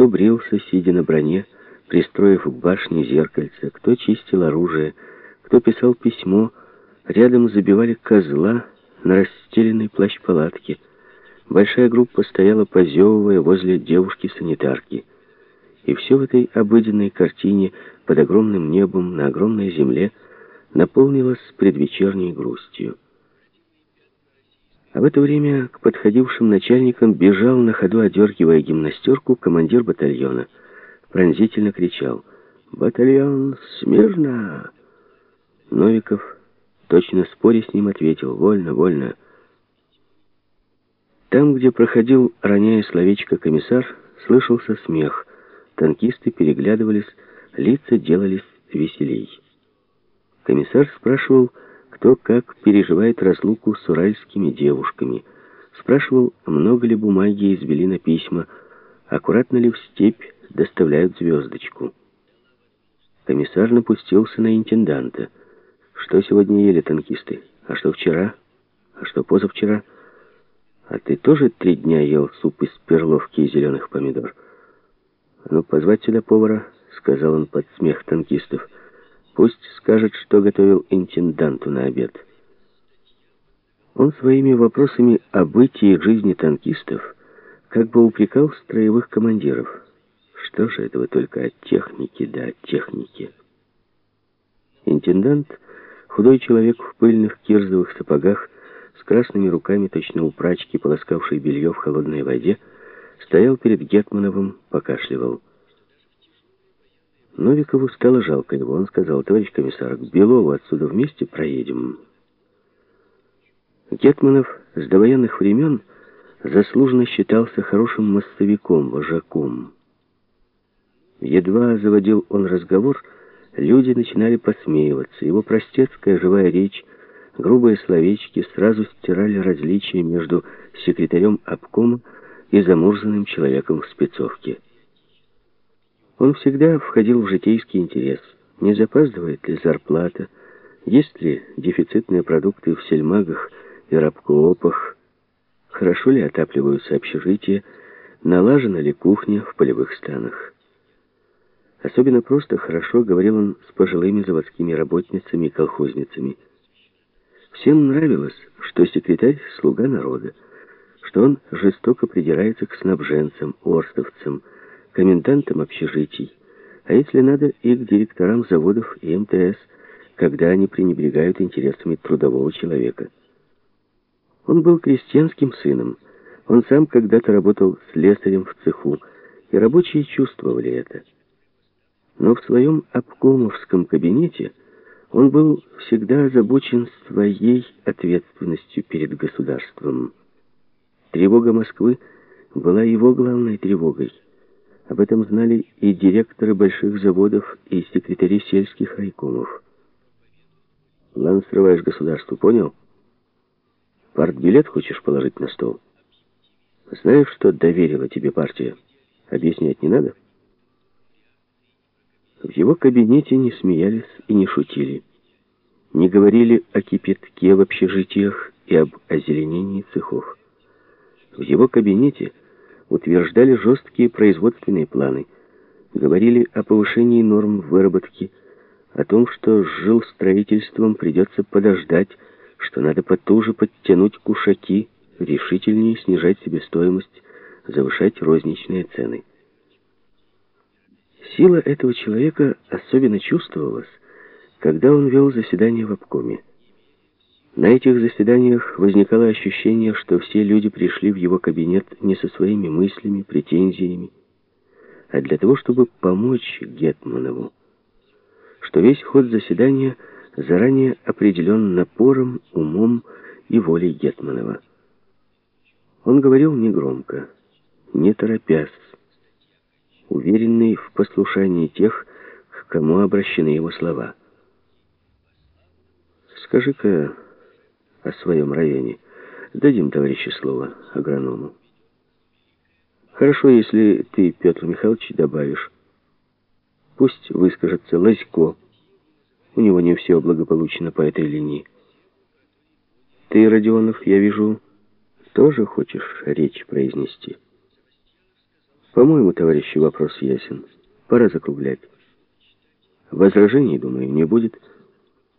Кто брился, сидя на броне, пристроив к башне зеркальце, кто чистил оружие, кто писал письмо, рядом забивали козла на расстеленной плащ-палатке. Большая группа стояла, позевывая, возле девушки-санитарки. И все в этой обыденной картине под огромным небом на огромной земле наполнилось предвечерней грустью. А в это время к подходившим начальникам бежал на ходу, одергивая гимнастерку, командир батальона. Пронзительно кричал «Батальон, смирно!» Новиков, точно споря с ним, ответил «Вольно, вольно». Там, где проходил, роняя словечко комиссар, слышался смех. Танкисты переглядывались, лица делались веселей. Комиссар спрашивал, кто как переживает разлуку с уральскими девушками. Спрашивал, много ли бумаги извели на письма, аккуратно ли в степь доставляют звездочку. Комиссар напустился на интенданта. Что сегодня ели танкисты? А что вчера? А что позавчера? А ты тоже три дня ел суп из перловки и зеленых помидор? Ну, позвать сюда повара, сказал он под смех танкистов. Пусть скажет, что готовил интенданту на обед. Он своими вопросами о бытии жизни танкистов как бы упрекал строевых командиров. Что же это вы только от техники да техники? Интендант, худой человек в пыльных кирзовых сапогах, с красными руками, точно у прачки, полоскавшей белье в холодной воде, стоял перед Гетмановым, покашливал. Новикову стало жалко его. Он сказал, товарищ комиссар, к Белову отсюда вместе проедем. Гетманов с довоенных времен заслуженно считался хорошим массовиком, вожаком. Едва заводил он разговор, люди начинали посмеиваться. Его простецкая живая речь, грубые словечки сразу стирали различия между секретарем обкома и замурзанным человеком в спецовке. Он всегда входил в житейский интерес. Не запаздывает ли зарплата? Есть ли дефицитные продукты в сельмагах и рабкоопах? Хорошо ли отапливаются общежития? Налажена ли кухня в полевых станах? Особенно просто хорошо говорил он с пожилыми заводскими работницами и колхозницами. Всем нравилось, что секретарь — слуга народа, что он жестоко придирается к снабженцам, орстовцам, комендантам общежитий, а если надо, и к директорам заводов и МТС, когда они пренебрегают интересами трудового человека. Он был крестьянским сыном. Он сам когда-то работал слесарем в цеху, и рабочие чувствовали это. Но в своем обкомовском кабинете он был всегда озабочен своей ответственностью перед государством. Тревога Москвы была его главной тревогой. Об этом знали и директоры больших заводов, и секретари сельских райкомов. План срываешь государству, понял? Партбилет хочешь положить на стол? Знаешь, что доверила тебе партия? Объяснять не надо? В его кабинете не смеялись и не шутили. Не говорили о кипятке в общежитиях и об озеленении цехов. В его кабинете утверждали жесткие производственные планы, говорили о повышении норм выработки, о том, что с жилстроительством придется подождать, что надо потуже подтянуть кушаки, решительнее снижать себестоимость, завышать розничные цены. Сила этого человека особенно чувствовалась, когда он вел заседание в обкоме. На этих заседаниях возникало ощущение, что все люди пришли в его кабинет не со своими мыслями, претензиями, а для того, чтобы помочь Гетманову, что весь ход заседания заранее определен напором, умом и волей Гетманова. Он говорил негромко, не торопясь, уверенный в послушании тех, к кому обращены его слова. «Скажи-ка...» о своем районе. Дадим, товарищу, слово агроному. Хорошо, если ты, Петр Михайлович, добавишь. Пусть выскажется Лазько. У него не все благополучно по этой линии. Ты, Родионов, я вижу, тоже хочешь речь произнести. По-моему, товарищи, вопрос ясен. Пора закруглять. Возражений, думаю, не будет.